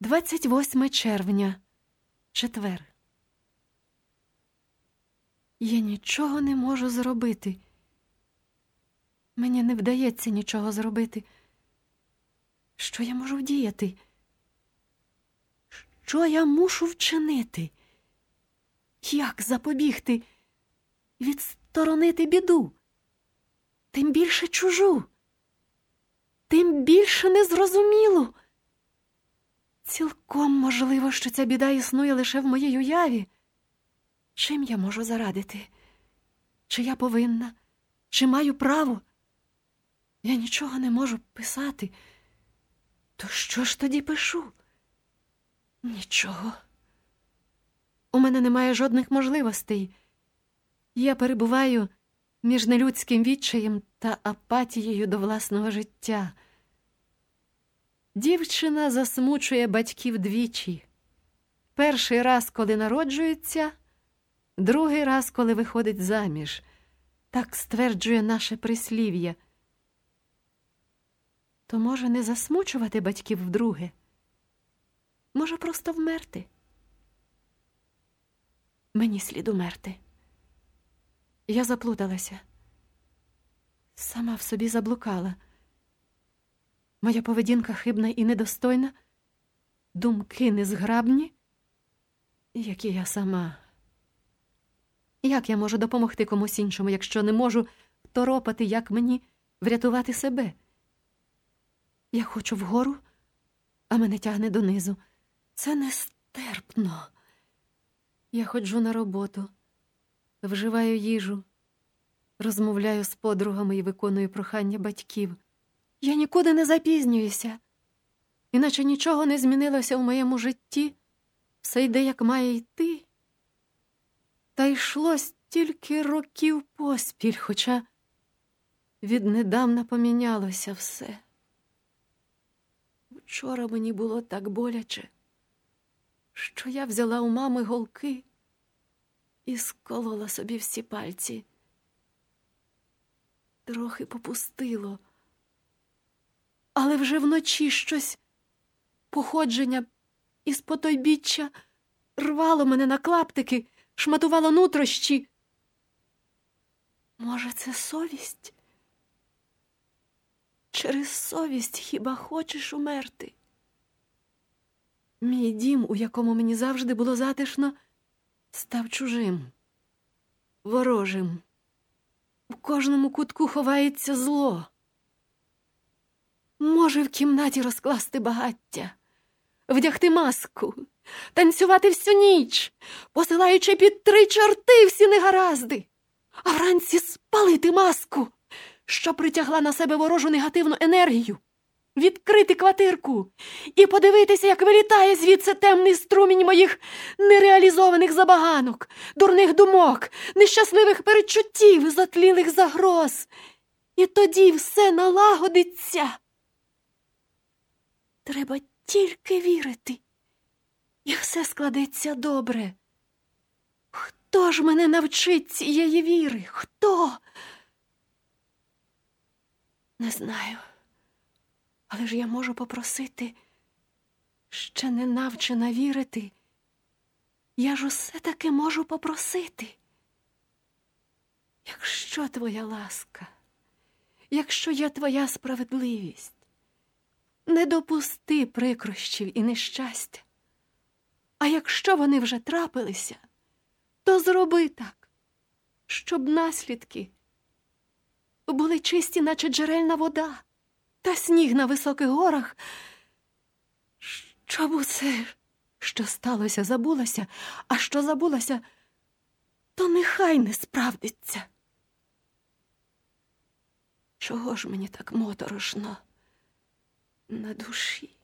28 червня, четвер. Я нічого не можу зробити. Мені не вдається нічого зробити. Що я можу вдіяти? Що я мушу вчинити? Як запобігти, відсторонити біду? Тим більше чужу, тим більше незрозуміло. Цілком можливо, що ця біда існує лише в моїй уяві. Чим я можу зарадити? Чи я повинна, чи маю право? Я нічого не можу писати. То що ж тоді пишу? Нічого. У мене немає жодних можливостей. Я перебуваю між нелюдським відчаєм та апатією до власного життя. Дівчина засмучує батьків двічі. Перший раз, коли народжується, другий раз, коли виходить заміж. Так стверджує наше прислів'я. То може не засмучувати батьків вдруге? Може, просто вмерти? Мені слід умерти. Я заплуталася, сама в собі заблукала. Моя поведінка хибна і недостойна, думки незграбні, як і я сама. Як я можу допомогти комусь іншому, якщо не можу второпати, як мені врятувати себе? Я хочу вгору, а мене тягне донизу. Це нестерпно. Я ходжу на роботу, вживаю їжу, розмовляю з подругами і виконую прохання батьків. Я нікуди не запізнююся, іначе нічого не змінилося в моєму житті, все йде, як має йти. Та йшло стільки років поспіль, хоча віднедавна помінялося все. Вчора мені було так боляче, що я взяла у мами голки і сколола собі всі пальці. Трохи попустило, але вже вночі щось походження із потойбіччя рвало мене на клаптики, шматувало нутрощі. Може, це совість? Через совість хіба хочеш умерти? Мій дім, у якому мені завжди було затишно, став чужим, ворожим. У кожному кутку ховається зло. Може, в кімнаті розкласти багаття, вдягти маску, танцювати всю ніч, посилаючи під три чорти всі негаразди, а вранці спалити маску що притягла на себе ворожу негативну енергію, відкрити квартирку і подивитися, як вилітає звідси темний струмінь моїх нереалізованих забаганок, дурних думок, нещасливих перечуттів, затлілих загроз. І тоді все налагодиться. Треба тільки вірити, і все складеться добре. Хто ж мене навчить цієї віри? Хто? Не знаю, але ж я можу попросити, ще не навчена вірити. Я ж усе таки можу попросити. Якщо твоя ласка, якщо є твоя справедливість, не допусти прикрощів і нещастя. А якщо вони вже трапилися, то зроби так, щоб наслідки були чисті, наче джерельна вода, та сніг на високих горах. Щоб усе, що сталося, забулося, а що забулося, то нехай не справдиться. Чого ж мені так моторошно на душі?